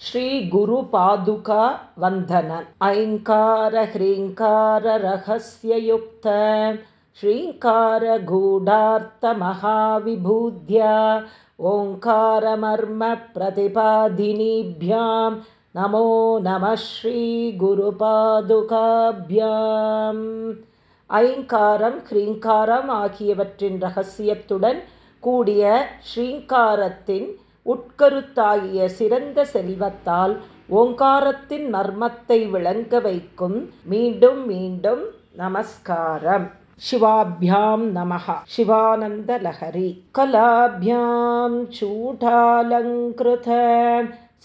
श्रीगुरुपादुका वन्दनन् ऐङ्कारह्रीङ्काररहस्ययुक्त श्रीङ्कारगूढार्थमहाविभूद्या ओङ्कारमर्मप्रतिपादिनीभ्यां नमो नमः श्रीगुरुपादुकाभ्याम् ஐங்காரம் ஹ்ரீங்காரம் ஆகியவற்றின் ரகசியத்துடன் கூடிய ஸ்ரீங்காரத்தின் உட்கருத்தாகிய சிறந்த செல்வத்தால் ஓங்காரத்தின் மர்மத்தை விளங்க வைக்கும் மீண்டும் மீண்டும் நமஸ்காரம் शिवाभ्यां नमः शिवानन्दलहरी कलाभ्यां चूटालङ्कृत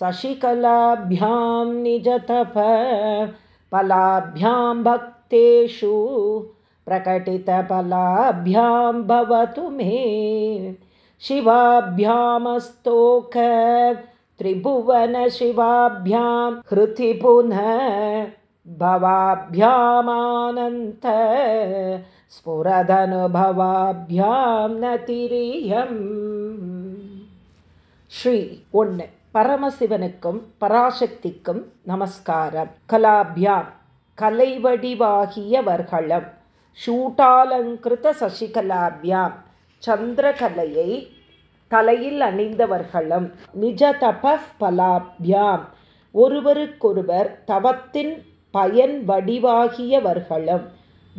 शशिकलाभ्यां निजतप पलाभ्यां भक्तेषु प्रकटितपलाभ्यां भवतु मे शिवाभ्यामस्तोक त्रिभुवनशिवाभ्यां हृति पुनः भवाभ्यामानन्त स्फुरदनुभवाभ्यां नतिरियम् ஸ்ரீ ஒன்று பரமசிவனுக்கும் பராசக்திக்கும் நமஸ்காரம் கலாபியாம் கலைவடிவாகியவர்களும் ஷூட்டாலங்கிருத சசிகலாபியாம் சந்திரகலையை தலையில் அணிந்தவர்களும் நிஜ தபலாபியாம் பலாபியாம். ஒருவருக்கொருவர் தவத்தின் பயன் வடிவாகியவர்களும்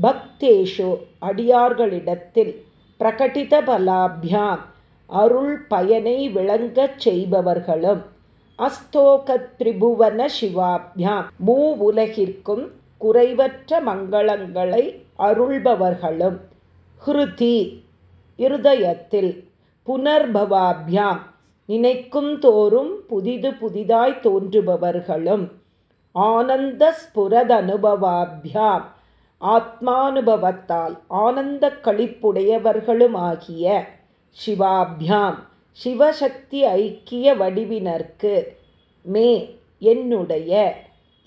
பக்தேஷு அடியார்களிடத்தில் பிரகடித பலாபியாம். அருள் பயனை விளங்கச் செய்பவர்களும் அஸ்தோக திரிபுவன சிவாபியாம். மூ உலகிற்கும் குறைவற்ற மங்களங்களை அருள்பவர்களும். ஹிருதி இருதயத்தில் புனர்பவாபியாம். நினைக்கும் தோறும் புதிது புதிதாய் தோன்றுபவர்களும் ஆனந்த ஸ்புரதனுபவாபியாம் ஆத்மானுபவத்தால் ஆனந்த களிப்புடையவர்களுமாகிய சிவாபியாம் சிவசக்தி ஐக்கிய வடிவினர்க்கு மே என்னுடைய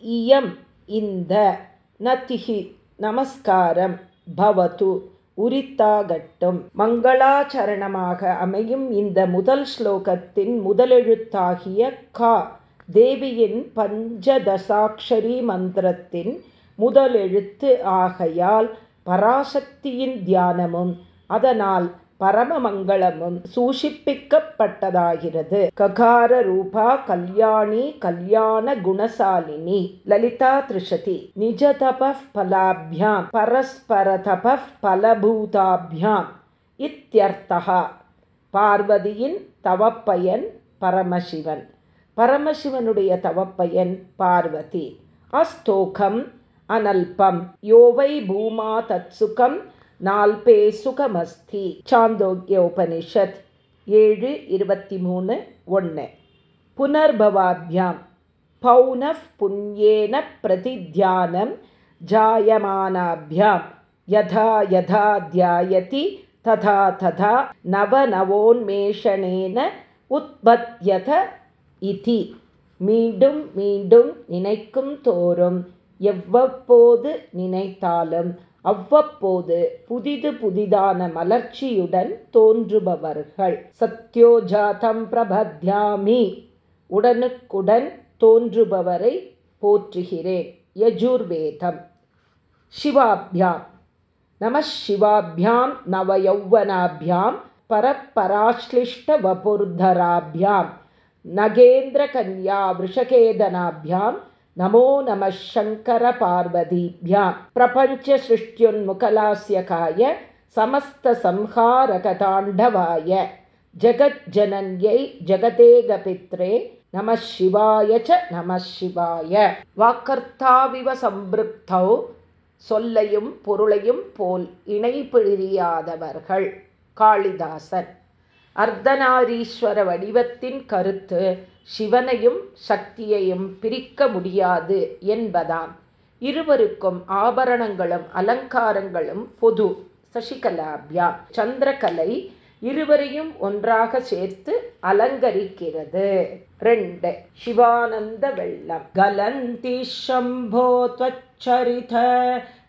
இயம் இந்த. நதிகி நமஸ்காரம். பவது. உரித்தாகட்டும். மங்களாச்சரணமாக அமையும் இந்த முதல் ஸ்லோகத்தின் முதலெழுத்தாகிய கா தேவியின் பஞ்சதசாட்சரி மந்திரத்தின் முதலெழுத்து ஆகையால் பராசக்தியின் தியானமும் அதனால் பரமமங்களமும் சூஷிப்பிக்கப்பட்டதாகிறது. ககார ரூபா கல்யாணி கல்யாண குணசாலினி. லலிதா திருஷதி. நிஜ தப பலாபியாம் பரஸ்பர தப பலபூதாபியாம் இத்தியர்த்தகா பார்வதியின் தவப்பயன் பரமசிவன் பரமசிவனுடைய தவப்பயன் பார்வதி அஸ்தோகம் அனல்பம் யோவை பூமா தத்சுகம் நால்பே சுகமஸ்தி சாந்தோக்கிய உபனிஷத் ஏழு இருபத்தி மூணு ஒன்று புனர்பவாபியாம் பௌனஃப் புண்ணியேன பிரதித்தியானம் ஜாயமானாபியாம் யதா யதா தியாயதி ததா ததா நவநவோன்மேஷணேன உத்பத்யத இதி மீண்டும் மீண்டும் நினைக்கும் தோறும் எவ்வப்போது நினைத்தாலும் அவ்வப்போது புதிது புதிதான மலர்ச்சியுடன் தோன்றுபவர்கள். சத்யோஜாதம் பிரபத்யாமி. உடனுக்குடன் தோன்றுபவரை போற்றுகிறேன். யஜுர்வேதம். சிவாபியாம். நம சிவாபியாம் நவயௌவனாபியாம் பரப்பராஷ்லிஷ்டவபுர்தராபியாம் நகேந்திரகன்யா விஷகேதனாபியாம் नमो नमः शङ्करपार्वतीभ्यां प्रपञ्चसृष्ट्युन्मुखलास्यकाय समस्तसंहारकताण्डवाय जगज्जनन्यै जगतेगपित्रे नमः शिवाय च नमः शिवाय வாக்கர்த்தாவிவ சம்பிருப்தௌ சொல்லையும் பொருளையும் போல் இணை பிழியாதவர்கள் காளிதாசன் அர்த்தநாரீஸ்வர வடிவத்தின் கருத்து சிவனையும் சக்தியையும் பிரிக்க முடியாது என்பதாம். இருவருக்கும் ஆபரணங்களும் அலங்காரங்களும் பொது. சசிகலாபியாம் சந்திரகலை இருவரையும் ஒன்றாக சேர்த்து அலங்கரிக்கிறது. ரெண்டு சிவானந்த வெள்ளம். கலந்தி சம்போ துவச்சரித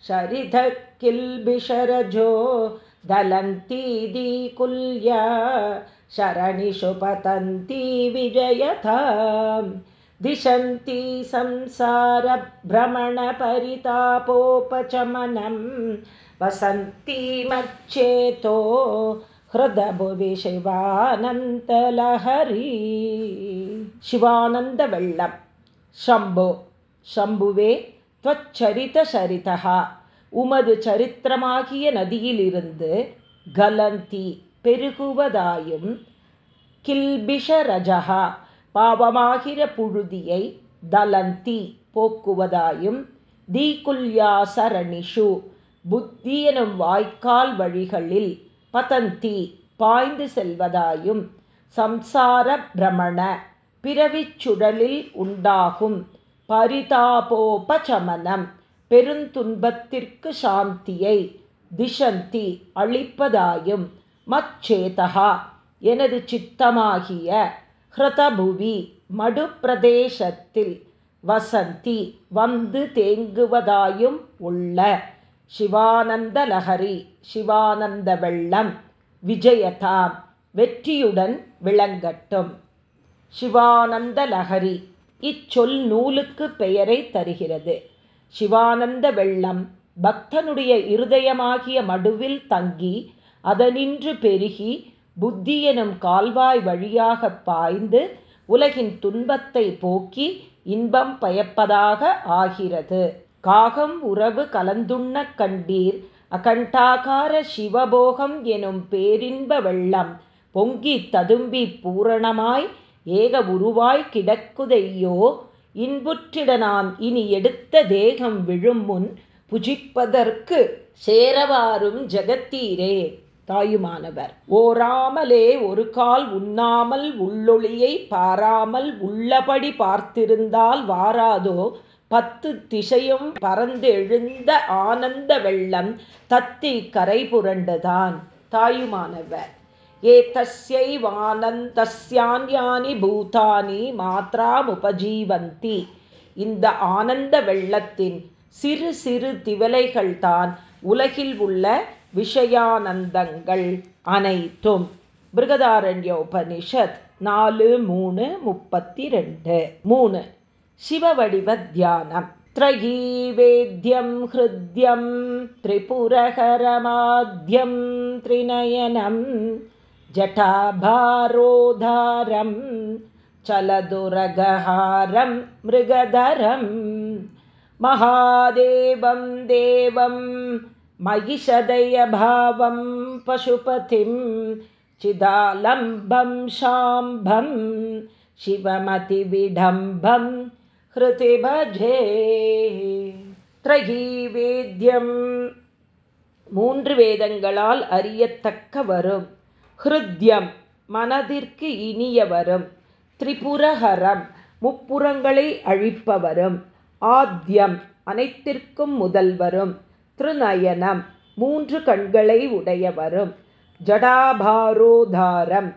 சரித கில்பிஷரஜோ தலந்தீதி குல்யா शरणिषु पतन्ती विजयतां दिशन्ति संसारभ्रमणपरितापोपचमनं वसन्ति मच्चेतो हृदभुवि शिवानन्दलहरी शिवानन्दवेळ्ळं शम्भो शम्भुवे त्वच्चरितचरितः உமது சரித்திரமாகிய நதியிலிருந்து கலந்தி பெருகுவதாயும் கில்பிஷரஜகா பாவமாகிற புழுதியை தலந்தி போக்குவதாயும் தீகுல்யாசரணிஷு புத்தி எனும் வாய்க்கால் வழிகளில் பதந்தி பாய்ந்து செல்வதாயும் சம்சார பிரமண பிறவிச் சுழலில் உண்டாகும் பரிதாபோபசமனம் பெருந்துன்பத்திற்கு சாந்தியை திஷந்தி அளிப்பதாயும் மச்சேதகா எனது சித்தமாகிய ஹிருதபுவி மடுப்பிரதேசத்தில் வசந்தி வந்து தேங்குவதாயும் உள்ள சிவானந்த லஹரி சிவானந்த வெள்ளம் விஜயதாம் வெற்றியுடன் விளங்கட்டும். சிவானந்த லஹரி இச்சொல் நூலுக்கு பெயரை தருகிறது. சிவானந்த வெள்ளம் பக்தனுடைய இருதயமாகிய மடுவில் தங்கி அதனின்று பெருகி புத்தியெனும் கால்வாய் வழியாக பாய்ந்து உலகின் துன்பத்தை போக்கி இன்பம் பயப்பதாக ஆகிறது. காகம் உறவு கலந்துண்ண கண்டீர். அகண்டாகார சிவபோகம் எனும் பேரின்ப வெள்ளம் பொங்கி ததும்பி பூரணமாய் ஏக உருவாய் கிடக்குதையோ? இன்புற்றிட நாம் இனி எடுத்த தேகம் விழும் முன் புஜிப்பதற்கு சேரவாரும் ஜெகத்தீரே. தாயுமானவர். ஓராமலே ஒரு கால் உண்ணாமல் உள்ளொளியை பாராமல் உள்ளபடி பார்த்திருந்தால் வாராதோ? பத்து திசையும் பறந்தெழுந்த ஆனந்த வெள்ளம் தத்தி கரை புரண்டுதான். தாயுமானவர். ஏதஸ்யைவானந்தஸ்யான்யானி பூதானி மாத்ராமுபஜீவந்தி. இந்த ஆனந்த வெள்ளத்தின் சிறு சிறு திவலைகள்தான் உலகில் உள்ள விஷயானந்தங்கள் அனைத்தும் பிருகதாரண்யோபனிஷத் நாலு மூணு முப்பத்தி ரெண்டு மூணு சிவவடிவ தியானம் त्रयी वेद्यं हृद्यं त्रिपुरहरमाद्यं त्रिनयनं जटाभारोधारं चलदुरगहारं मृगधरं महादेवं देवं महिषदयभावं पशुपतिं चिदालम्बं शाम्भं शिवमतिविडम्बं हृति भजे த்ரகி வேத்யம் மூன்று வேதங்களால் அறியத்தக்க வரும் ஹிருத்யம் மனதிற்கு இனியவரும் திரிபுரஹரம் முப்புறங்களை அழிப்பவரும் ஆத்யம் அனைத்திற்கும் முதல்வரும் திருநயனம் மூன்று கண்களை உடையவரும். ஜடாபாரோதாரம்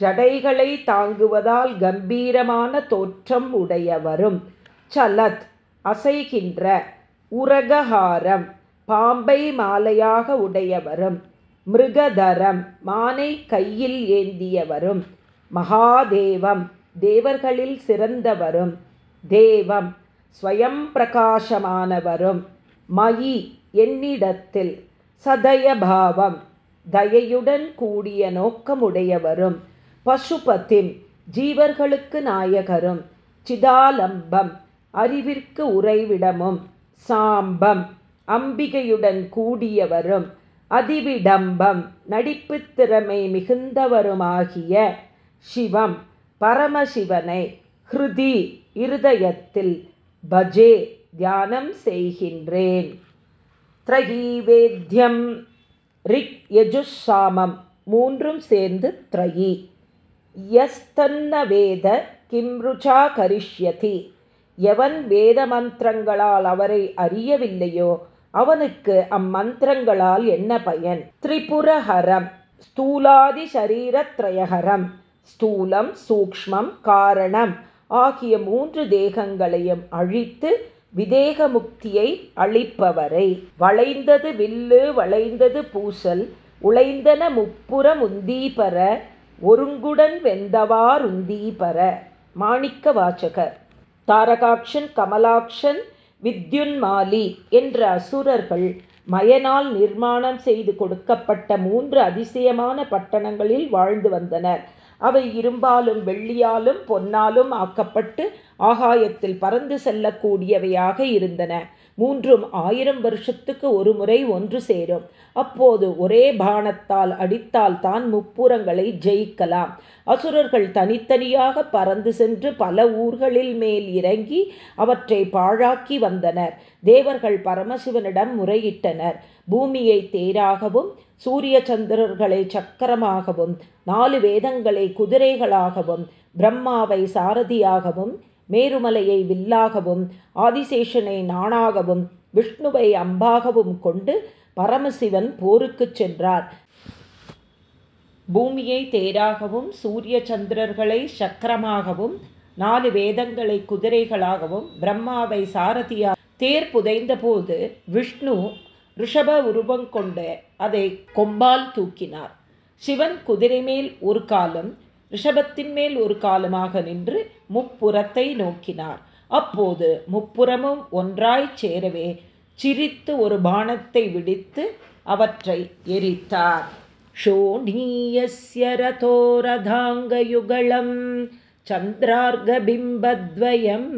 ஜடைகளை தாங்குவதால் கம்பீரமான தோற்றம் உடையவரும். சலத் அசைகின்ற உரகஹாரம் பாம்பை மாலையாக உடையவரும். மிருகதரம் மானை கையில் ஏந்தியவரும். மகாதேவம் தேவர்களில் சிறந்தவரும். தேவம் ஸ்வயம் பிரகாசமானவரும். மயி என்னிடத்தில் சதயபாவம். தயையுடன் கூடிய நோக்கமுடையவரும் பசுபதிம் ஜீவர்களுக்கு நாயகரும் சிதாலம்பம் அறிவிற்கு உறைவிடமும் சாம்பம் அம்பிகையுடன் கூடியவரும் அதிவிடம்பம் நடிப்பு திறமை மிகுந்தவருமாகிய சிவம் பரமசிவனை ஹிருதி இருதயத்தில் பஜே தியானம் செய்கின்றேன். திரகீவேத்யம் ரிக் யஜுஷாமம் மூன்றும் சேர்ந்து த்ரயி. யஸ்தன்ன வேத கிம்ருச்சா கரிஷ்யதி. எவன் வேத மந்திரங்களால் அவரை அறியவில்லையோ அவனுக்கு அம்மந்திரங்களால் என்ன பயன்? திரிபுரஹரம் ஸ்தூலாதி சரீரத்ரயஹரம் ஸ்தூலம் சூக்ஷ்மம் காரணம் ஆகிய மூன்று தேகங்களையும் அழித்து விதேக முக்தியை அளிப்பவரை. வளைந்தது வில்லு வளைந்தது பூசல் உழைந்தன முப்புற முந்தீபர ஒருங்குடன் வெந்தவாருந்தீபர மாணிக்க வாச்சகர் தாரகாட்சன் கமலாக்ஷன் வித்யுன்மாலி என்ற அசுரர்கள் மயனால் நிர்மாணம் செய்து கொடுக்கப்பட்ட மூன்று அதிசயமான பட்டணங்களில் வாழ்ந்து வந்தனர். அவை இரும்பாலும் வெள்ளியாலும் பொன்னாலும் ஆக்கப்பட்டு ஆகாயத்தில் பறந்து செல்லக்கூடியவையாக இருந்தன. மூன்றும் ஆயிரம் வருஷத்துக்கு ஒரு முறை ஒன்று சேரும். அப்போது ஒரே பானத்தால் அடித்தால் தான் முப்புறங்களை ஜெயிக்கலாம். அசுரர்கள் தனித்தனியாக பறந்து சென்று பல ஊர்களில் மேல் இறங்கி அவற்றை பாழாக்கி வந்தனர். தேவர்கள் பரமசிவனிடம் முறையிட்டனர். பூமியை தேராகவும் சூரிய சந்திரர்களை சக்கரமாகவும் நாலு வேதங்களை குதிரைகளாகவும் பிரம்மாவை சாரதியாகவும் மேருமலையை வில்லாகவும் ஆதிசேஷனை நாணாகவும் விஷ்ணுவை அம்பாகவும் கொண்டு பரமசிவன் போருக்கு சென்றார். பூமியை தேராகவும் சூரிய சந்திரர்களை சக்கரமாகவும் நாலு வேதங்களை குதிரைகளாகவும் பிரம்மாவை சாரதியாக தேர் புதைந்த போது விஷ்ணு ரிஷப உருவம் கொண்டு அதை கொம்பால் தூக்கினார். சிவன் குதிரை மேல் ஒரு காலம் ரிஷபத்தின் மேல் ஒரு காலமாக நின்று முப்புறத்தை நோக்கினார். அப்போது முப்புறமும் ஒன்றாய் சேரவே சிரித்து ஒரு பானத்தை விடித்து அவற்றை எரித்தார். ஷோணீயஸ்ய ரதோரதாங்கயுகளம் சந்திரார்கபிம்பத்வயம்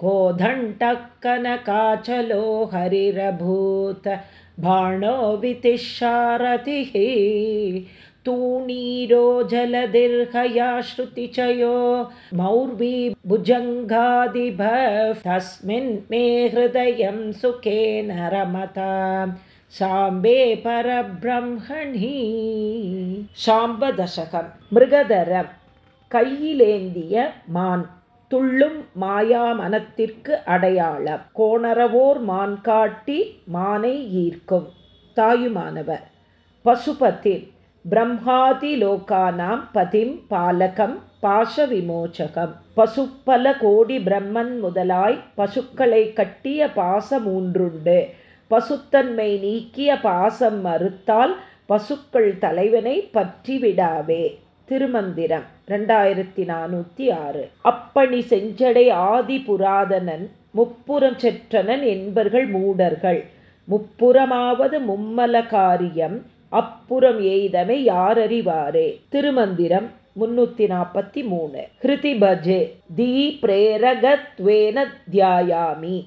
கோதண்டக்கனகாச்சலோ ஹரிரபூத் பாணோ விதிஷாரதிः तूणीरो जलदीर्घया श्रुतिचयो मौर्वी भुजङ्गादिभः तस्मिन् मे हृदयं सुखेन रमता சாம்பே பரபிரம்மணி சாம்பதசகம் மிருகதரம் கையிலேந்திய மான் துள்ளும் மாயாமனத்திற்கு அடையாளம் கோணரவோர் மான் காட்டி மானை ஈர்க்கும் தாயுமானவர் பசுபதி பிரம்மாதி லோகானாம் பதிம் பாலகம் பாசவிமோச்சகம் பசுப்பல கோடி பிரம்மன் முதலாய் பசுக்களை கட்டிய பாசம் மூன்றுண்டு பசுத்தன்மை நீக்கிய பாசம் மறுத்தால் பசுக்கள் தலைவனை பற்றிவிடாவே திருமந்திரம் ரெண்டாயிரத்தி நானூற்றி ஆறு. அப்பணி செஞ்சடை ஆதி புராதனன் முப்புறம் செற்றனன் என்பர்கள் மூடர்கள். முப்புறமாவது மும்மல காரியம் அப்புறம் எய்தமை யாரறிவாரே? திருமந்திரம் முன்னூத்தி நாற்பத்தி மூணு ஹிருதி பஜே தி பிரேரகத்வேன தியாயாமி.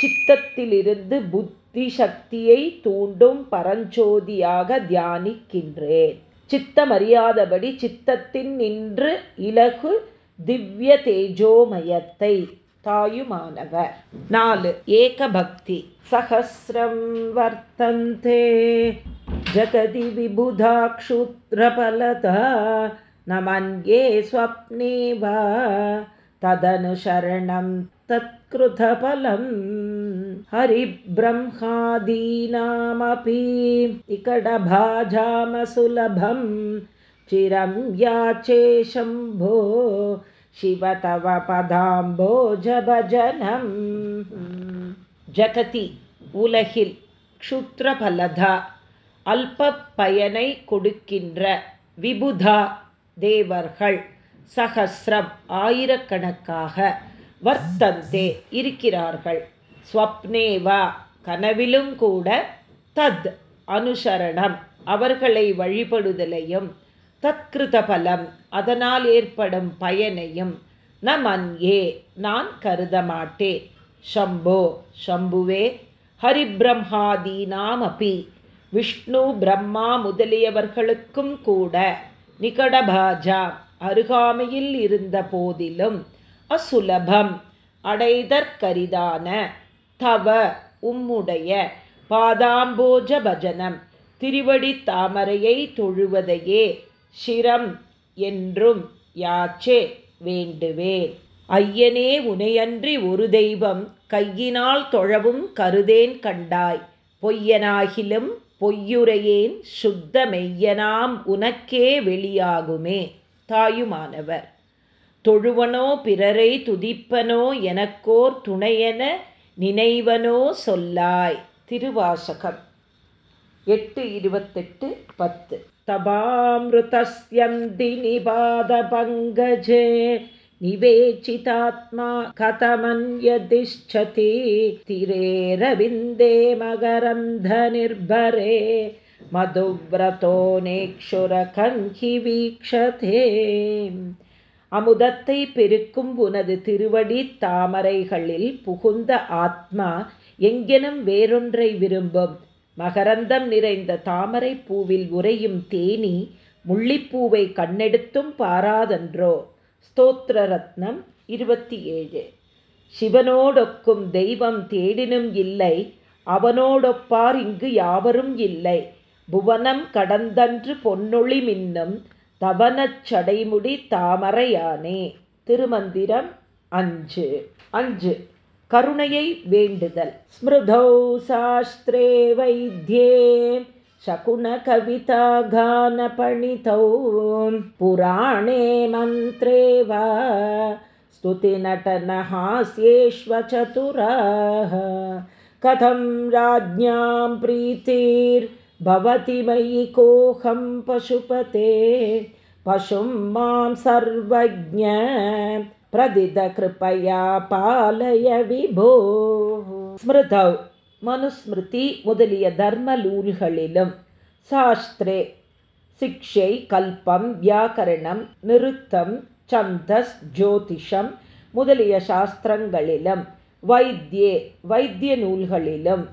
சித்தத்திலிருந்து புத்தி சக்தியை தூண்டும் பரஞ்சோதியாக தியானிக்கின்றேன். சித்தமறியாதபடி சித்தத்தின் நின்று இலகு திவ்ய தேஜோமயத்தை தாயுமானவர். நாலு ஏகபக்தி. சகசிரம் வர்த்தந்தே. जगति विबुधा क्षुद्रफलता न मन्ये स्वप्ने वा तदनुशरणं तत्कृतफलं हरिब्रह्मादीनामपि निकटभाजामसुलभं चिरं याचे शम्भो शिव तव पदाम्बोजभजनं जगति उलहिल् क्षुत्रफलधा। அல்ப பயனை கொடுக்கின்ற விபுதா தேவர்கள் சகசிரம் ஆயிரக்கணக்காக வர்த்தந்தே இருக்கிறார்கள். ஸ்வப்னேவா கனவிலும் கூட தத் அனுசரணம் அவர்களை வழிபடுதலையும் தத்கிருத பலம் அதனால் ஏற்படும் பயனையும் ந மன்யே நான் கருத மாட்டேன். ஷம்போ ஷம்புவே ஹரிபிரம்மாதீனாமபி விஷ்ணு பிரம்மா முதலியவர்களுக்கும் கூட நிகடபாஜா அருகாமையில் இருந்த போதிலும் அசுலபம் அடைதற்கரிதான தவ உம்முடைய பாதாம்போஜ பஜனம் திருவடி தாமரையை தொழுவதையே சிரம் என்றும் யாச்சே வேண்டுவேன். ஐயனே உனையன்றி ஒரு தெய்வம் கையினால் தொழவும் கருதேன் கண்டாய். பொய்யனாகிலும் பொய்யுரையேன் சுத்த மெய்யனாம் உனக்கே வெளியாகுமே. தாயுமானவர் தொழுவனோ பிறரை துதிப்பனோ எனக்கோர் துணையென நினைவனோ சொல்லாய். திருவாசகம் எட்டு இருபத்தெட்டு பத்து. தபாமிருதஸ்யந்தி நிபாத பங்கஜே निवेचितात्मा कथमन्यतिष्ठति तिरेरविन्दे मकरन्धनिर्भरे மதுவிரதோ நேக்ஷுரகங்கி வீக்ஷதே அமுதத்தை பெருக்கும் உனது திருவடி தாமரைகளில் புகுந்த ஆத்மா எங்கெனும் வேறொன்றை விரும்பும் மகரந்தம் நிறைந்த தாமரை பூவில் உறையும் தேனி முள்ளிப்பூவை கண்ணெடுத்தும் பாராதன்றோ ஸ்தோத்திர ரத்னம் இருபத்தி ஏழு. சிவனோடொக்கும் தெய்வம் தேடினும் இல்லை அவனோடொப்பார் இங்கு யாவரும் இல்லை. புவனம் கடந்தன்று பொன்னொழி மின்னும் தவனச் சடைமுடி தாமரையானே. திருமந்திரம் அஞ்சு. அஞ்சு. கருணையை வேண்டுதல். ஸ்மிருதௌ சாஸ்திரே வைத்தியே. शकुनकवितागानपणितौ पुराणे मन्त्रे वा स्तुतिनटनहास्येष्वचतुराः। कथं राज्ञां प्रीतिर्भवति मयि कोऽहं पशुपते? पशुं मां सर्वज्ञ प्रदितकृपया पालय विभो। स्मृतौ மனுஸ்மிருதி முதலிய தர்ம நூல்களிலும் சாஸ்திரே சிக்ஷை கல்பம் வியாக்கரணம் நிருத்தம் சந்தஸ் ஜோதிஷம் முதலிய சாஸ்திரங்களிலும். வைத்தியே வைத்திய நூல்களிலும்.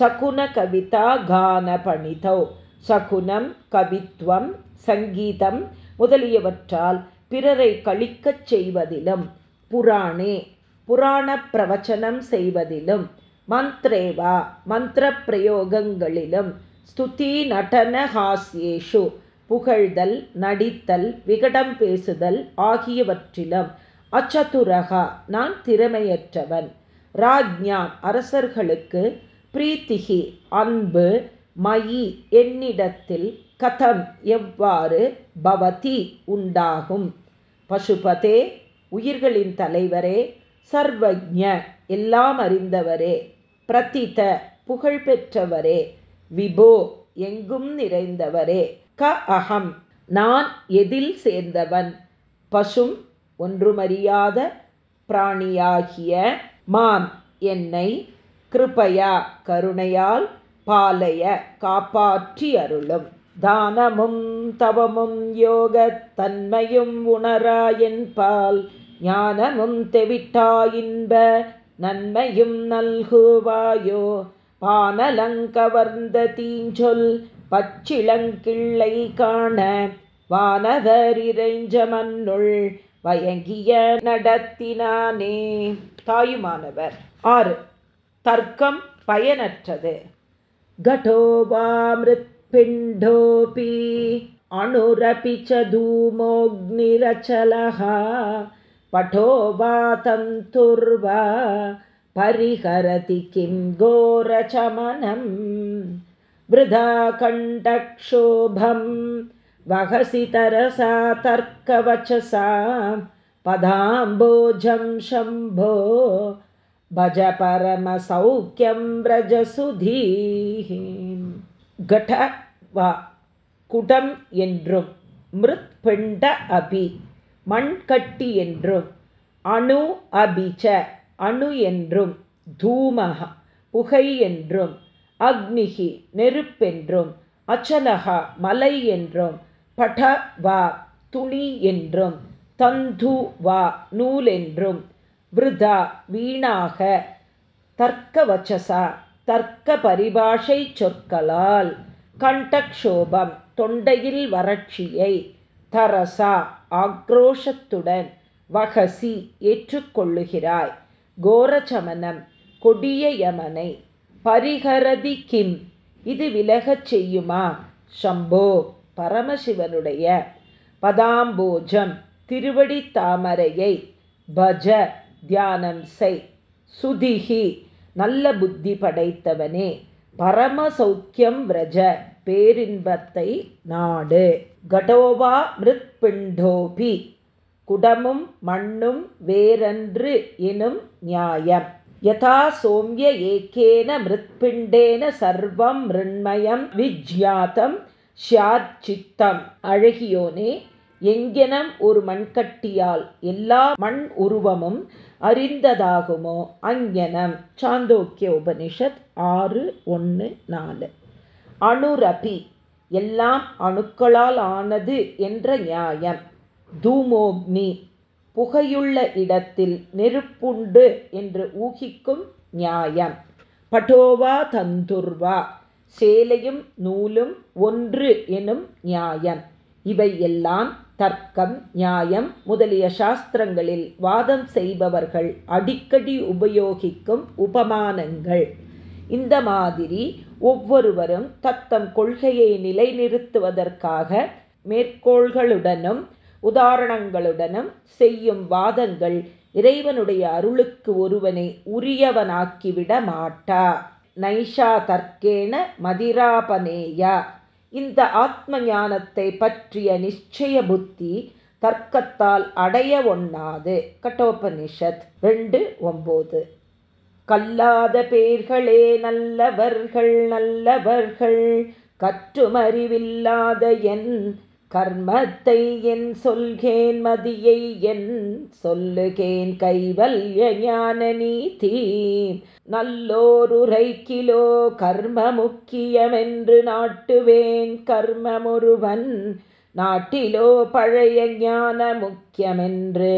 சகுன கவிதா கான பணிதோ. சகுனம் கவித்துவம் சங்கீதம் முதலியவற்றால் பிறரை கழிக்கச் செய்வதிலும். புராணே புராண பிரவச்சனம் செய்வதிலும். மந்த்ரேவா மந்திர பிரயோகங்களிலும் ஸ்துதி நடன ஹாஸ்யேஷு புகழ்தல் நடித்தல் விகடம் பேசுதல் ஆகியவற்றிலும் அச்சதுரகா நான் திறமையற்றவன். ராஜ்யா அரசர்களுக்கு பிரீத்திகி அன்பு மயி என்னிடத்தில் கதம் எவ்வாறு பவதி உண்டாகும்? பசுபதே உயிர்களின் தலைவரே சர்வஜ எல்லாம் அறிந்தவரே. பிரதித புகழ்பெற்றவரே விபோ எங்கும் நிறைந்தவரே. க அகம் நான் எதில் சேர்ந்தவன்? பசும் ஒன்றுமறியாத பிராணியாகிய மான் என்னை கிருபையா கருணையால் பாலைய காப்பாற்றி அருளும். தானமும் தவமும் யோகத்தன்மையும் உணராயன் பால் ஞானமும் தெவிட்டா இன்ப நன்மையும் நல்குவாயோ பானலங்கவர்ந்த தீஞ்சொல் பச்சிளங்கிள்ளை காண வானவரிரைஞ்ச மன்னுள் வயங்கிய நடத்தினானே தாயுமானவர் ஆறு தர்க்கம் பயனற்றது घटोवामृत्पिण्डोऽपि अणुरपि च धूमोऽग्निरचलः पठो वा तन्तुर्वा परिहरति किं घोरचमनं वृथा कण्ठक्षोभं वहसि तरसा तर्कवचसा पदाम्बोजं शम्भो भज परमसौख्यं व्रजसुधीः घट वा कुटम् என்றும் மிருத்பிண்ட அபி மண்கட்டி என்றும் அணு அபிச்ச அணு என்றும் தூமக புகை என்றும் அக்னிகி நெருப்பென்றும் அச்சலகா மலை என்றும் பட வா துணி என்றும் தந்து வா நூல் என்றும் விருதா வீணாக தர்க்கவச்சசா தர்க்க பரிபாஷை சொற்களால் கண்டக்ஷோபம் தொண்டையில் வறட்சியை தரசா ஆக்ரோஷத்துடன் வகசி ஏற்றுக்கொள்ளுகிறாய். கோரச்சமனம் கொடிய யமனை பரிகரதி கிம் இது விலகச் செய்யுமா? ஷம்போ பரமசிவனுடைய பதாம்போஜம் திருவடி தாமரையை பஜ தியானம் செய். சுதிகி நல்ல புத்தி படைத்தவனே பரம சௌக்கியம் விரஜ பேரின்பத்தை நாடு. கடோவா மிருத்பிண்டோபி. குடமும் மண்ணும் வேறன்று எனும் நியாயம். யதா சோமிய ஏகேன மிருத்பிண்டேன சர்வம் மிருண்மயம் விஜ்யாத்தம் ஷியாச்சித்தம் அழகியோனே எங்கெனம் ஒரு மண்கட்டியால் எல்லா மண் உருவமும் அறிந்ததாகுமோ அங்கெனம்? சாந்தோக்கிய உபனிஷத் ஆறு ஒன்று நாலு. அணுரபி. எல்லாம் அணுக்களால் ஆனது என்ற நியாயம். தூமோக்னி. புகையுள்ள இடத்தில் நெருப்புண்டு என்று ஊகிக்கும் நியாயம். பட்டோவா தந்துர்வா. சேலையும் நூலும் ஒன்று எனும் நியாயம். இவை எல்லாம் தர்க்கம் நியாயம் முதலிய சாஸ்திரங்களில் வாதம் செய்பவர்கள் அடிக்கடி உபயோகிக்கும் உபமானங்கள். இந்த மாதிரி ஒவ்வொருவரும் தத்தம் கொள்கையை நிலைநிறுத்துவதற்காக மேற்கோள்களுடனும் உதாரணங்களுடனும் செய்யும் வாதங்கள் இறைவனுடைய அருளுக்கு ஒருவனை உரியவனாக்கிவிட மாட்டா. நைஷா தர்க்கேன மதிராபனேயா இந்த ஆத்ம ஞானத்தை பற்றிய நிச்சய புத்தி தர்க்கத்தால் அடைய ஒண்ணாது. கட்டோபனிஷத் ரெண்டு ஒம்போது. கல்லாத பேர்களே நல்லவர்கள் நல்லவர்கள். கற்றுமறிவில்லாத என் கர்மத்தை என் சொல்கேன் மதியை என் சொல்லுகேன். கைவல்ய ஞான நீதி நல்லோருரைக்கிலோ கர்ம முக்கியமென்று நாட்டுவேன். கர்மமொருவன் நாட்டிலோ பழைய ஞான முக்கியமென்று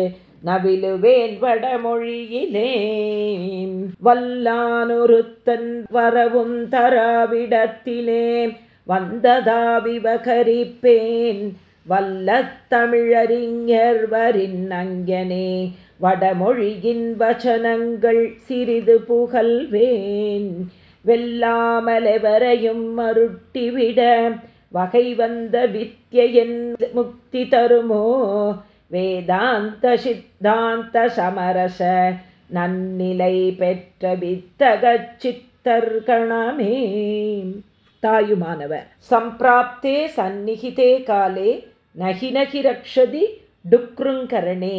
நவிலுவேன் வடமொழியிலே வல்லானொருத்தன் வரவும் தராவிடத்திலே வந்ததா விவகரிப்பேன். வல்ல தமிழறிஞர் வரின் அங்கனே வடமொழியின் வச்சனங்கள் சிறிது புகழ்வேன் வெல்லாமலெவரையும் மருட்டிவிட வகை வந்த வித்யன் முக்தி தருமோ? வேதாந்த சித்தாந்த சமரச நன்னிலை பெற்ற வித்தக சித்தர்கணமே தாயுமானவர் சம்பிராப்தே சந்நிகிதே காலே நகி நகி ரக்ஷதி டுக்ருங்கரணே.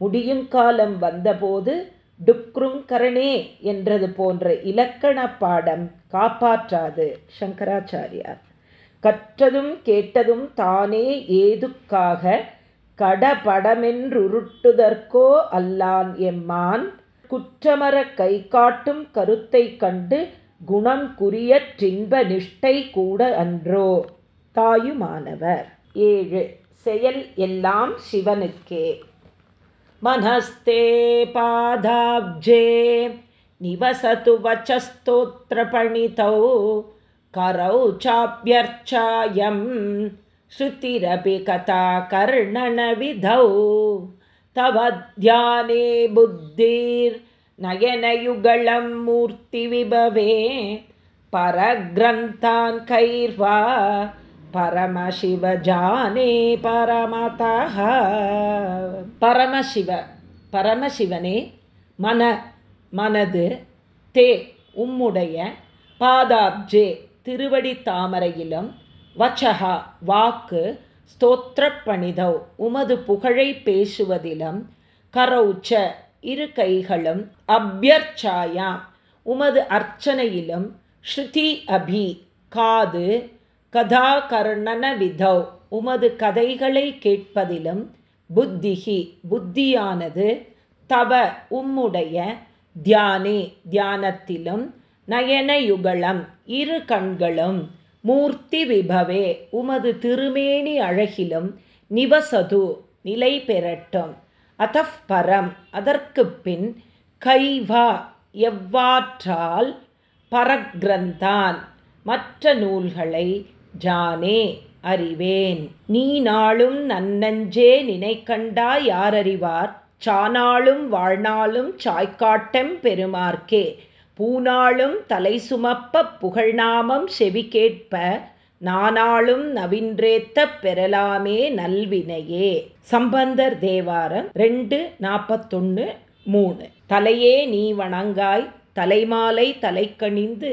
முடியும் காலம் வந்தபோது டுக்ருங்கரணே என்றது போன்ற இலக்கண பாடம் காப்பாற்றாது சங்கராச்சாரியார். கற்றதும் கேட்டதும் தானே ஏதுக்காக கடபடமென்றுருட்டுதற்கோ அல்லான் எம்மான் குற்றமர கை காட்டும் கருத்தை கண்டு குணம் குறியற்றின்ப நிஷ்டை கூட அன்றோ தாயுமானவர் ஏழு செயல் எல்லாம் சிவனுக்கே மனஸ்தே பாதாப்ஜே நிவசது வச்சஸ்தோத்திரபணிதௌ करौ चाप्यर्चायं श्रुतिरपि कथा कर्णनविधौ तव ध्याने बुद्धिर्नयनयुगलं मूर्तिविभवे परग्रन्थान् कैर्वा परमशिव जाने परमतः பரமசிவ பரமசிவனே மன மனது தே உம்முடைய பாதாப்ஜே திருவடி தாமரையிலும் வச்சகா வாக்கு ஸ்தோத்திரப்பணிதவ் உமது புகழை பேசுவதிலும் கரௌச்ச இரு கைகளும் அபியர்ச்சாயாம். உமது அர்ச்சனையிலும் ஸ்ருதி அபி காது கதாகர்ணன விதவ் உமது கதைகளை கேட்பதிலும் புத்திகி புத்தியானது தவ உம்முடைய தியானே தியானத்திலும் நயனயுகலம் இரு கண்களும் மூர்த்தி விபவே உமது திருமேனி அழகிலும் நிவசது நிலை பெறட்டும். அதப்பரம் அதற்கு பின் கைவா எவ்வாற்றால் பரக்ரந்தான் மற்ற நூல்களை ஜானே அறிவேன். நீ நாளும் நன்னஞ்சே நினைக்கண்டா யாரறிவார்? சானாளும் வாழ்நாளும் சாய்க்காட்டம் பெருமார்க்கே பூநாளும் தலை சுமப்ப புகழ்நாமம் செவி கேட்ப நானாளும் நவின்றேத்த பெறலாமே நல்வினையே. சம்பந்தர் தேவாரம் ரெண்டு நாற்பத்தொன்னு மூணு. தலையே நீ வணங்காய் தலைமாலை தலைக்கணிந்து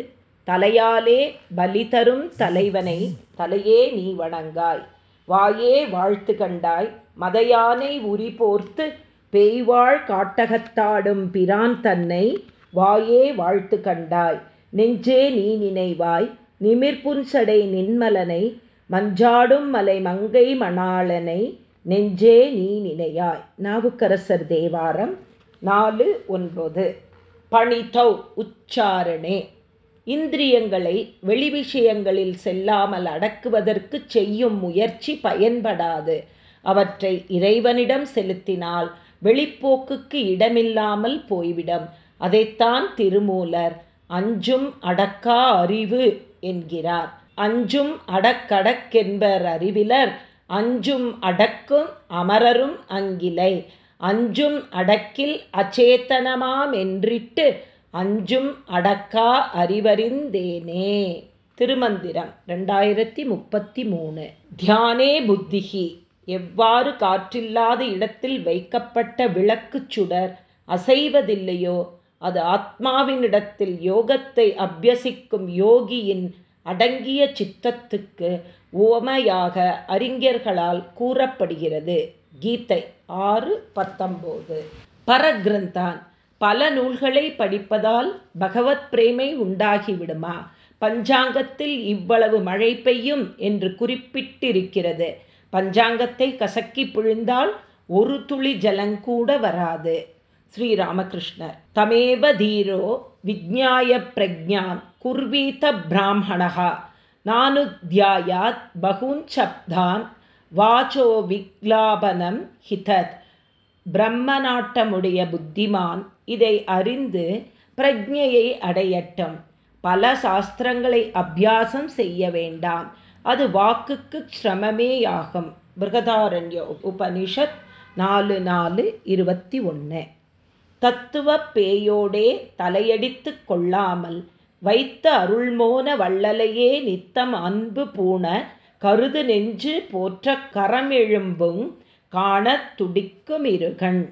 தலையாலே பலி தரும் தலைவனை தலையே நீ வணங்காய். வாயே வாழ்த்து கண்டாய் மதையானை உரி போர்த்து பேய்வாழ் காட்டகத்தாடும் பிரான் தன்னை வாயே வாழ்த்து கண்டாய். நெஞ்சே நீ நினைவாய். நிமிர்புன்சடை நின்மலனை. மஞ்சாடும் மலை மங்கை மணாளனை. நெஞ்சே நீ நினையாய். நாவுக்கரசர் தேவாரம் நாலு ஒன்பது. பணிதௌ உச்சாரணே. இந்திரியங்களை வெளி விஷயங்களில் செல்லாமல் அடக்குவதற்கு செய்யும் முயற்சி பயன்படாது. அவற்றை இறைவனிடம் செலுத்தினால் வெளிப்போக்குக்கு இடமில்லாமல் போய்விடும். அதைத்தான் திருமூலர் அஞ்சும் அடக்கா அறிவு என்கிறார். அஞ்சும் அடக்கடக்கென்பர் அறிவிலர் அஞ்சும் அடக்கும் அமரரும் அங்கிலை. அஞ்சும் அடக்கில் அச்சேத்தனமாம் என்றிட்டு அஞ்சும் அடக்கா அறிவறிந்தேனே. திருமந்திரம் ரெண்டாயிரத்தி முப்பத்தி மூணு தியானே புத்திகி எவ்வாறு காற்றில்லாத இடத்தில் வைக்கப்பட்ட விளக்கு சுடர் அசைவதில்லையோ அது ஆத்மாவினிடத்தில் யோகத்தை அபியசிக்கும் யோகியின் அடங்கிய சித்தத்துக்கு ஓமையாக அறிஞர்களால் கூறப்படுகிறது. கீதை ஆறு பத்தொம்போது பரகிரந்தான். பல நூல்களை படிப்பதால் பகவத் பிரேமை உண்டாகிவிடுமா? பஞ்சாங்கத்தில் இவ்வளவு மழை பெய்யும் என்று குறிப்பிட்டிருக்கிறது. பஞ்சாங்கத்தை கசக்கி பிழிந்தால் ஒரு துளி ஜலங்கூட வராது. ஸ்ரீராமகிருஷ்ணர். தமேவ தீரோ விஜ்ஞாய பிரஜான் குர்வீத பிராமணகா நானுத்தியாயாத் பகூன் சப்தான் வாச்சோ விக்லாபனம் ஹிதத். பிரம்ம நாட்டமுடைய புத்திமான் இதை அறிந்து பிரஜையை அடையட்டும். பல சாஸ்திரங்களை அபியாசம் செய்ய வேண்டாம். அது வாக்குக்கு சிரமமேயாகும். பிருகதாரண்ய உபனிஷத் நாலு நாலு இருபத்தி ஒன்று தத்துவ பேயோடே தலையடித்து கொள்ளாமல் வைத்த அருள்மோன வள்ளலையே நித்தம் அன்பு பூண கருது நெஞ்சு போற்ற கரம் எழும்பும் காண துடிக்குமிருகன்.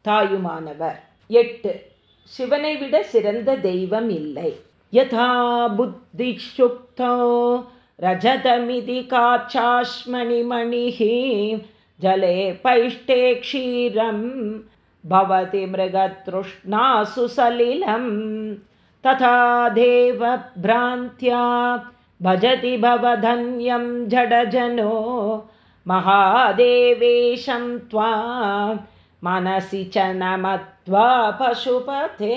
தாயுமானவர் எட்டு. சிவனை விட சிறந்த தெய்வம் இல்லை. யதா புத்தி சுக்தோ ரஜதமிதி காச்சாஸ்மணிமணிஹி ஜலே பைஷ்டே க்ஷீரம் भवति मृगतृष्णासु सलिलं तथा देवभ्रान्त्या भजति भवधन्यं जडजनो महादेवेशं त्वा मनसि च नमत्वा पशुपते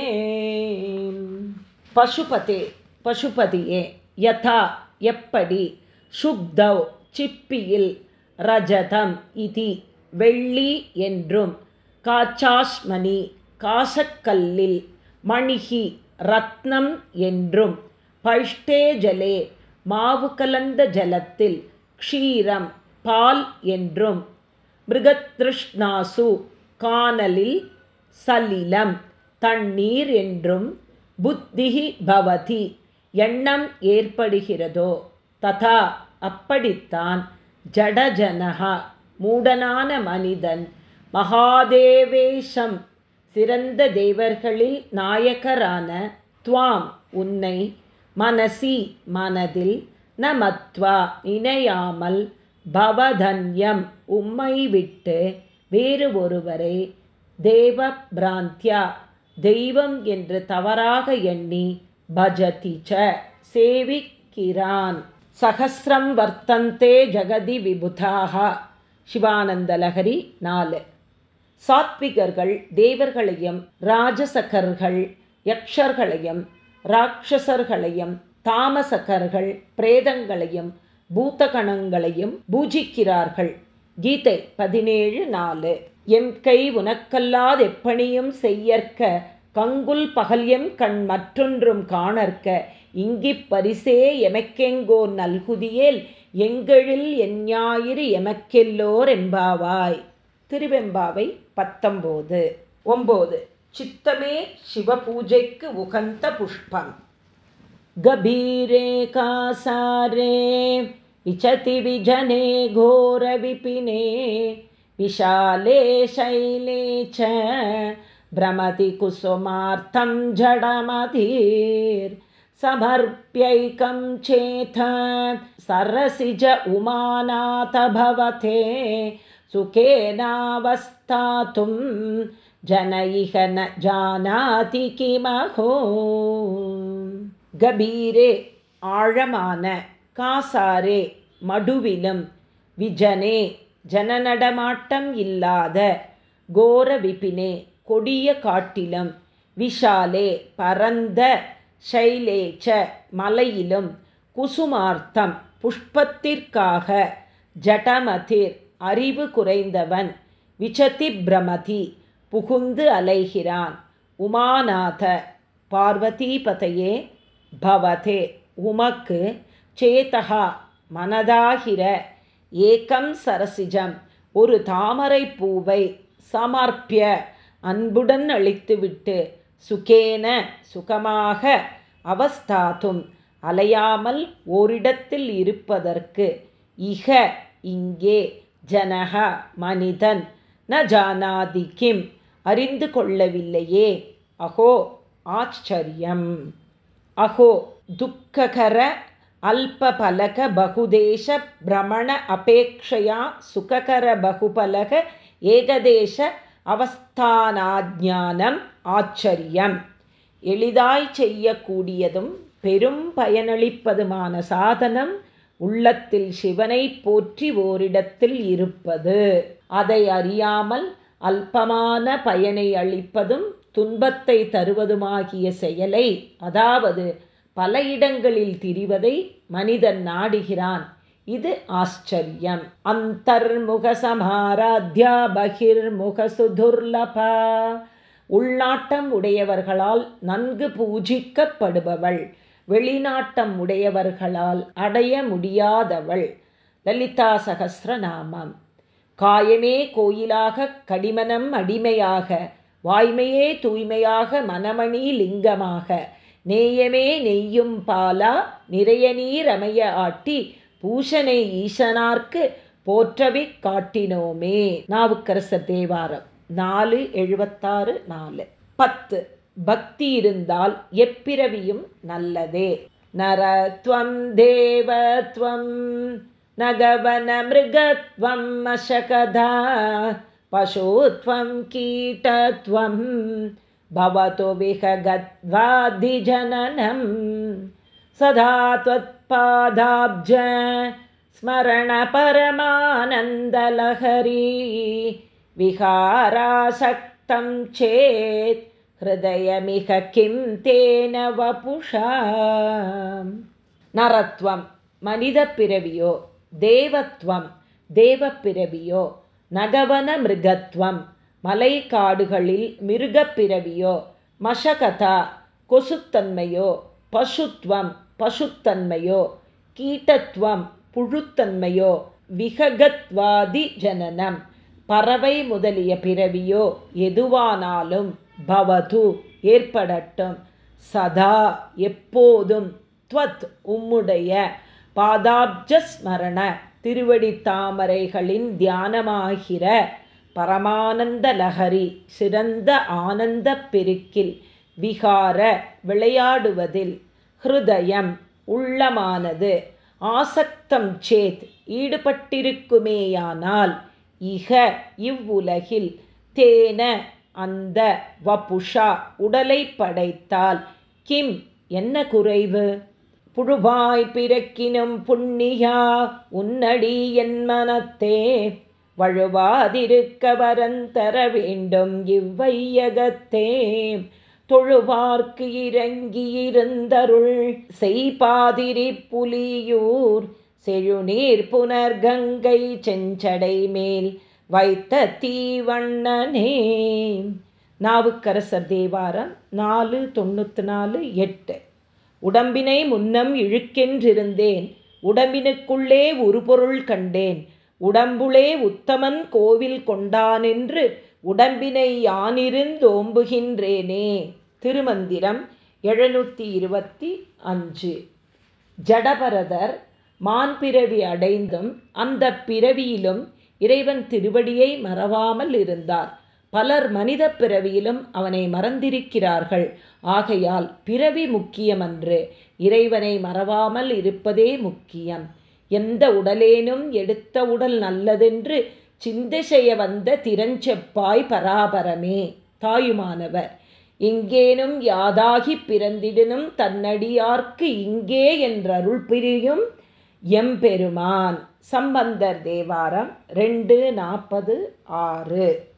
பசுபதே பசுபதியே யதா எப்படி சுப்தவ் சிப்பியில் ரஜதம் இதி வெள்ளி என்றும் காச்சாஸ்மணி காசக்கல்லில் மணிகி ரத்னம் என்றும் பஷ்டேஜலே மாவு கலந்த ஜலத்தில் க்ஷீரம் பால் என்றும் மிருகத்ருஷ்ணாசு கானலில் சலிலம் தண்ணீர் என்றும் புத்திகி பவதி எண்ணம் ஏற்படுகிறதோ? ததா அப்படித்தான் ஜடஜனகா மூடனான மனிதன் மகாதேவேஷம். சிறந்த தேவர்களில் நாயகரான துவாம் உன்னை மனசி மனதில் நமத்வா இணையாமல் பவதன்யம் உம்மை விட்டு வேறு ஒருவரை தேவ பிராந்தியா தெய்வம் என்று தவறாக எண்ணி பஜதி ச சேவிக்கிறான். சகசிரம் வர்த்தந்தே ஜகதி விபுதாக சிவானந்தலகரி நாலு. சாத்விகர்கள் தேவர்களையும் ராஜசகர்கள் யக்ஷர்களையும் ராட்சசர்களையும் தாமசகர்கள் பிரேதங்களையும் பூத்தகணங்களையும் பூஜிக்கிறார்கள். கீதை பதினேழு நாலு. எம் கை உனக்கல்லாதெப்பணியும் செய்யற்க கங்குல் பகல்யம் கண் மற்றொன்றும் காணற்க இங்கிப் பரிசே எமக்கெங்கோ நல்குதியேல் எங்களில் எஞ்ஞாயிறு எமக்கெல்லோர் எம்பாவாய் திருவெம்பாவை பத்தொம்போது ஒம்போது சித்தமே சிவபூஜைக்கு உகந்த புஷ்பம் கபீரே காசாரே விச்சதி விஜனே கோர விபினே விஷாலே शैले च भ्रमति कुसुमार्थं जडमधिर्समर्प्यैकं चेथ सरसिज उमानाथ भवते सुखेनावस्थातुं जन इह न जानाति किमहो கபீரே ஆழமான காசாரே மடுவிலும் விஜனே ஜனநடமாட்டம் இல்லாத கோர விபினே கொடிய காட்டிலும் விஷாலே பரந்த ஷைலேச்ச மலையிலும் குசுமார்த்தம் புஷ்பத்திற்காக ஜடமதிர் அறிவு குறைந்தவன். விசதி பிரமதி புகுந்து அலைகிறான். உமாநாத பார்வதிபதையே பவதே உமக்கு சேதகா மனதாகிற ஏக்கம் சரசிஜம். ஒரு தாமரை பூவை சமர்ப்பிய அன்புடன் அளித்துவிட்டு சுகேன சுகமாக அவஸ்தாத்தும் அலையாமல் ஓரிடத்தில் இருப்பதற்கு இக இங்கே ஜனக மனிதன் ந ஜானாதி கிம் அறிந்து கொள்ளவில்லையே. அகோ ஆச்சரியம். அகோ துக்ககர அல்பபலக பகுதேச பிரமண அபேக்ஷையா சுககர பகுபலக ஏகதேச அவஸ்தானாஜானம் ஆச்சரியம். எளிதாய் செய்யக்கூடியதும் பெரும் பயனளிப்பதுமான சாதனம் உள்ளத்தில் சிவனை போற்றி ஓரிடத்தில் இருப்பது. அதை அறியாமல் அல்பமான பயனை அளிப்பதும் துன்பத்தை தருவதுமாகிய செயலை அதாவது பல இடங்களில் திரிவதை மனிதன் நாடுகிறான். இது ஆச்சரியம். அந்தர்முக சமாராத்யா பகிர்முக சுதுர்லபா உள்நாட்டம் உடையவர்களால் நன்கு பூஜிக்கப்படுபவள். வெளிநாட்டம் உடையவர்களால் அடைய முடியாதவள். லலிதா சகசிரநாமம். காயமே கோயிலாக கடிமனம் அடிமையாக வாய்மையே தூய்மையாக மனமணி லிங்கமாக. நேயமே நெய்யும் பாலா நிறைய நீரமைய ஆட்டி பூஷனை ஈசனார்க்கு போற்றவி காட்டினோமே. நாவுக்கரசர் தேவாரம் நாலு எழுபத்தாறு நாலு. பத்து. பக்தி இருந்தால் எப்பிறவியும் நல்லதே நரத்வம் தேவத்வம் நகவன மிருகத்வம் மசகதா பசுத்வம் கீட்டத்வம் भवतु विहगद्वाधिजननं सदा त्वत्पादाब्ज स्मरणपरमानन्दलहरी विहारासक्तं चेत् ஹிருதயமிக கிம் தேன வபுஷா நரத்வம் மனித பிறவியோ தேவத்வம் தேவப்பிறவியோ நகவன மிருகத்வம் மலை காடுகளில் மிருகப்பிறவியோ மஷகதா கொசுத்தன்மையோ பசுத்வம் பசுத்தன்மையோ கீட்டத்வம் புழுத்தன்மையோ விககத்வாதி ஜனனம் பறவை முதலிய பிறவியோ எதுவானாலும் பவது ஏற்படட்டும். சதா எப்போதும் துவத் உம்முடைய பாதாப்ஜஸ்மரண திருவடி தாமரைகளின் தியானமாகிற பரமானந்த லஹரி சிறந்த ஆனந்த பெருக்கில் விகார விளையாடுவதில் ஹிருதயம் உள்ளமானது. ஆசக்தம் சேத் ஈடுபட்டிருக்குமேயானால் இக இவ்வுலகில் தேன அந்த வபுஷா உடலை படைத்தால் கிம் என்ன குறைவு? புழுவாய் பிறக்கினும் புண்ணியா உன்னடி என் மனத்தே வழுவாதிருக்க வரந்தர வேண்டும் இவ்வையகத்தே. தொழுவார்க்கு இறங்கியிருந்தருள் செய்பாதிரி புலியூர் செழுநீர் புனர்கங்கை செஞ்சடை மேல் வைத்த தீவண்ணனே. நாவுக்கரசர் தேவாரம் நாலு தொண்ணூற்றி நாலு எட்டு. உடம்பினை முன்னம் இழுக்கென்றிருந்தேன். உடம்பினுக்குள்ளே ஒரு பொருள் கண்டேன். உடம்புளே உத்தமன் கோவில் கொண்டானென்று உடம்பினை யானிருந்தோம்புகின்றேனே திருமந்திரம் எழுநூற்றி இருபத்தி அஞ்சு. ஜடபரதர் மான் பிறவி அடைந்தும் அந்த பிறவியிலும் இறைவன் திருவடியை மறவாமல் இருந்தார். பலர் மனித பிறவியிலும் அவனை மறந்திருக்கிறார்கள். ஆகையால் பிறவி முக்கியமன்று. இறைவனை மறவாமல் இருப்பதே முக்கியம். எந்த உடலேனும் எடுத்த உடல் நல்லதென்று சிந்தை செய்ய வந்த திறஞ்செப்பாய் பராபரமே. தாயுமானவர் எங்கேனும் யாதாகி பிறந்திடனும் தன்னடியார்க்கு இங்கே என்றருள் பிரியும் எம்பெருமான். சம்பந்தர் தேவாரம் ரெண்டு நாற்பது ஆறு.